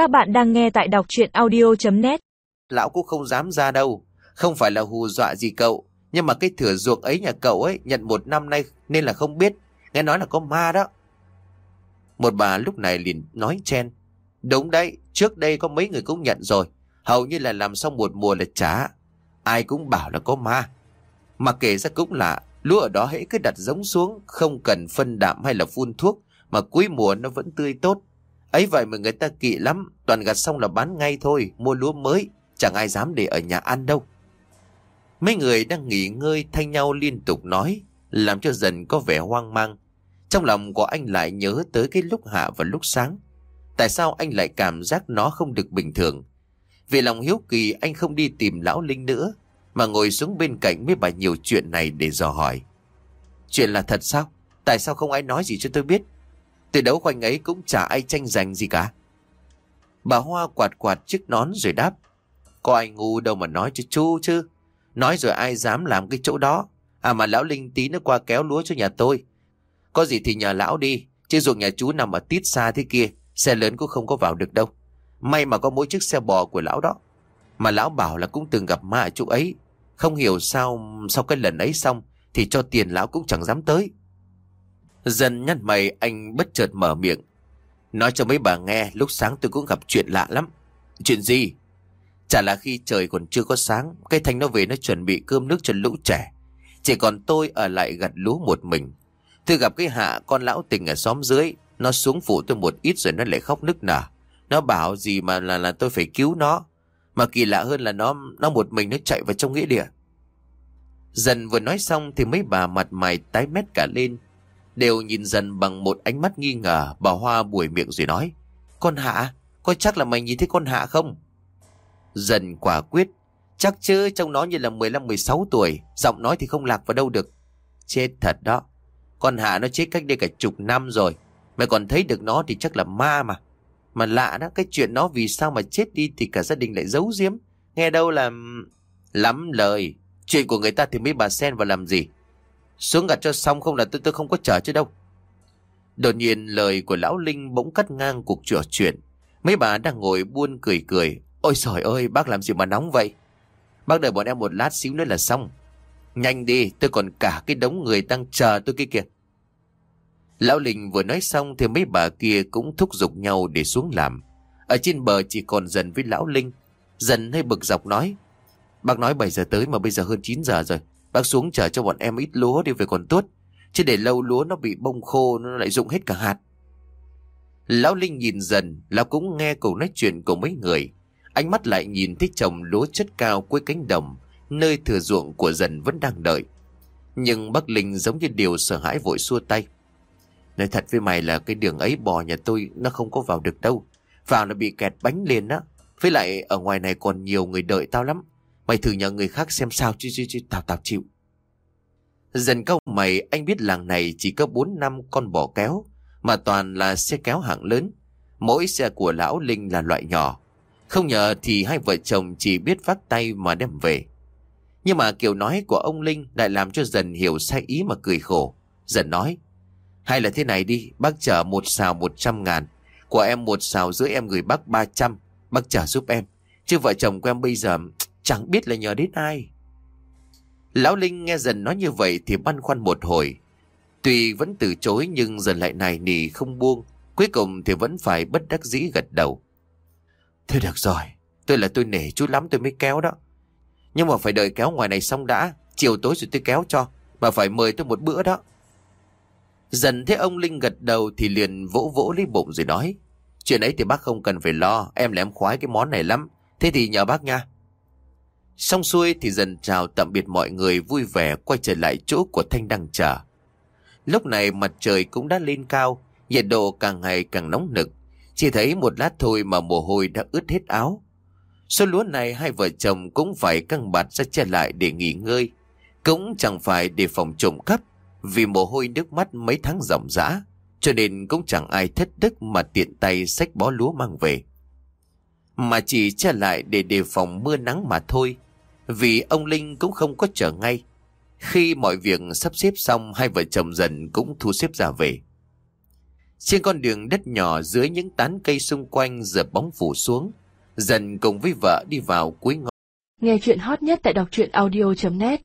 Các bạn đang nghe tại đọc chuyện audio.net Lão cũng không dám ra đâu. Không phải là hù dọa gì cậu. Nhưng mà cái thửa ruộng ấy nhà cậu ấy nhận một năm nay nên là không biết. Nghe nói là có ma đó. Một bà lúc này liền nói chen. Đúng đấy, trước đây có mấy người cũng nhận rồi. Hầu như là làm xong một mùa là trả. Ai cũng bảo là có ma. Mà kể ra cũng lạ, lúa ở đó hãy cứ đặt giống xuống, không cần phân đạm hay là phun thuốc, mà cuối mùa nó vẫn tươi tốt ấy vậy mà người ta kỵ lắm, toàn gặt xong là bán ngay thôi, mua lúa mới, chẳng ai dám để ở nhà ăn đâu. Mấy người đang nghỉ ngơi thay nhau liên tục nói, làm cho dần có vẻ hoang mang. Trong lòng của anh lại nhớ tới cái lúc hạ và lúc sáng. Tại sao anh lại cảm giác nó không được bình thường? Vì lòng hiếu kỳ anh không đi tìm lão Linh nữa, mà ngồi xuống bên cạnh mấy bà nhiều chuyện này để dò hỏi. Chuyện là thật sao? Tại sao không ai nói gì cho tôi biết? Từ đấu khoanh ấy cũng chả ai tranh giành gì cả. Bà Hoa quạt quạt chiếc nón rồi đáp. Có ai ngu đâu mà nói cho chú chứ. Nói rồi ai dám làm cái chỗ đó. À mà lão Linh tí nó qua kéo lúa cho nhà tôi. Có gì thì nhờ lão đi. Chứ ruộng nhà chú nằm ở tít xa thế kia. Xe lớn cũng không có vào được đâu. May mà có mỗi chiếc xe bò của lão đó. Mà lão bảo là cũng từng gặp ma ở chỗ ấy. Không hiểu sao, sau cái lần ấy xong thì cho tiền lão cũng chẳng dám tới. Dần nhăn mày anh bất chợt mở miệng. Nói cho mấy bà nghe lúc sáng tôi cũng gặp chuyện lạ lắm. Chuyện gì? Chả là khi trời còn chưa có sáng, cây thanh nó về nó chuẩn bị cơm nước cho lũ trẻ. Chỉ còn tôi ở lại gặt lúa một mình. Tôi gặp cái hạ con lão tình ở xóm dưới, nó xuống phủ tôi một ít rồi nó lại khóc nức nở. Nó bảo gì mà là là tôi phải cứu nó. Mà kỳ lạ hơn là nó nó một mình nó chạy vào trong nghĩa địa. Dần vừa nói xong thì mấy bà mặt mày tái mét cả lên. Đều nhìn dần bằng một ánh mắt nghi ngờ, bà Hoa buổi miệng rồi nói. Con Hạ, có chắc là mày nhìn thấy con Hạ không? Dần quả quyết, chắc chứ trong nó như là 15-16 tuổi, giọng nói thì không lạc vào đâu được. Chết thật đó, con Hạ nó chết cách đây cả chục năm rồi. Mày còn thấy được nó thì chắc là ma mà. Mà lạ đó, cái chuyện nó vì sao mà chết đi thì cả gia đình lại giấu giếm. Nghe đâu là... Lắm lời. Chuyện của người ta thì mấy bà xen vào làm gì. Xuống gặt cho xong không là tôi tôi không có chờ chứ đâu. Đột nhiên lời của lão Linh bỗng cắt ngang cuộc trò chuyện. Mấy bà đang ngồi buôn cười cười. Ôi trời ơi, bác làm gì mà nóng vậy? Bác đợi bọn em một lát xíu nữa là xong. Nhanh đi, tôi còn cả cái đống người đang chờ tôi kia kìa. Lão Linh vừa nói xong thì mấy bà kia cũng thúc giục nhau để xuống làm. Ở trên bờ chỉ còn dần với Lão Linh. Dần hơi bực dọc nói. Bác nói 7 giờ tới mà bây giờ hơn 9 giờ rồi. Bác xuống chở cho bọn em ít lúa đi về còn tốt. Chứ để lâu lúa nó bị bông khô nó lại rụng hết cả hạt. Lão Linh nhìn dần, lão cũng nghe cậu nói chuyện của mấy người. Ánh mắt lại nhìn thấy chồng lúa chất cao cuối cánh đồng, nơi thừa ruộng của dần vẫn đang đợi. Nhưng bác Linh giống như điều sợ hãi vội xua tay. Nói thật với mày là cái đường ấy bò nhà tôi nó không có vào được đâu. Vào nó bị kẹt bánh liền á. Với lại ở ngoài này còn nhiều người đợi tao lắm. Mày thử nhờ người khác xem sao chứ chứ chứ tao tao chịu. Dần câu mày anh biết làng này chỉ có 4 năm con bò kéo. Mà toàn là xe kéo hạng lớn. Mỗi xe của lão Linh là loại nhỏ. Không nhờ thì hai vợ chồng chỉ biết vắt tay mà đem về. Nhưng mà kiểu nói của ông Linh lại làm cho dần hiểu sai ý mà cười khổ. Dần nói. Hay là thế này đi, bác chở một xào một trăm ngàn. Của em một xào giữa em gửi bác ba trăm. Bác chở giúp em. Chứ vợ chồng của em bây giờ chẳng biết là nhờ đến ai. Lão Linh nghe dần nói như vậy thì băn khoăn một hồi. Tuy vẫn từ chối nhưng dần lại này nỉ không buông. Cuối cùng thì vẫn phải bất đắc dĩ gật đầu. Thôi được rồi, tôi là tôi nể chú lắm tôi mới kéo đó. Nhưng mà phải đợi kéo ngoài này xong đã, chiều tối rồi tôi kéo cho. Mà phải mời tôi một bữa đó. Dần thấy ông Linh gật đầu thì liền vỗ vỗ lấy bụng rồi nói. Chuyện ấy thì bác không cần phải lo, em là em khoái cái món này lắm. Thế thì nhờ bác nha. Xong xuôi thì dần chào tạm biệt mọi người vui vẻ quay trở lại chỗ của Thanh đang chờ. Lúc này mặt trời cũng đã lên cao, nhiệt độ càng ngày càng nóng nực. Chỉ thấy một lát thôi mà mồ hôi đã ướt hết áo. Số lúa này hai vợ chồng cũng phải căng bạt ra che lại để nghỉ ngơi. Cũng chẳng phải để phòng trộm cắp vì mồ hôi nước mắt mấy tháng ròng rã, cho nên cũng chẳng ai thất đức mà tiện tay xách bó lúa mang về. Mà chỉ che lại để đề phòng mưa nắng mà thôi, vì ông Linh cũng không có chờ ngay. Khi mọi việc sắp xếp xong, hai vợ chồng dần cũng thu xếp ra về. Trên con đường đất nhỏ dưới những tán cây xung quanh dập bóng phủ xuống. Dần cùng với vợ đi vào cuối ngõ. Nghe chuyện hot nhất tại đọc truyện audio.net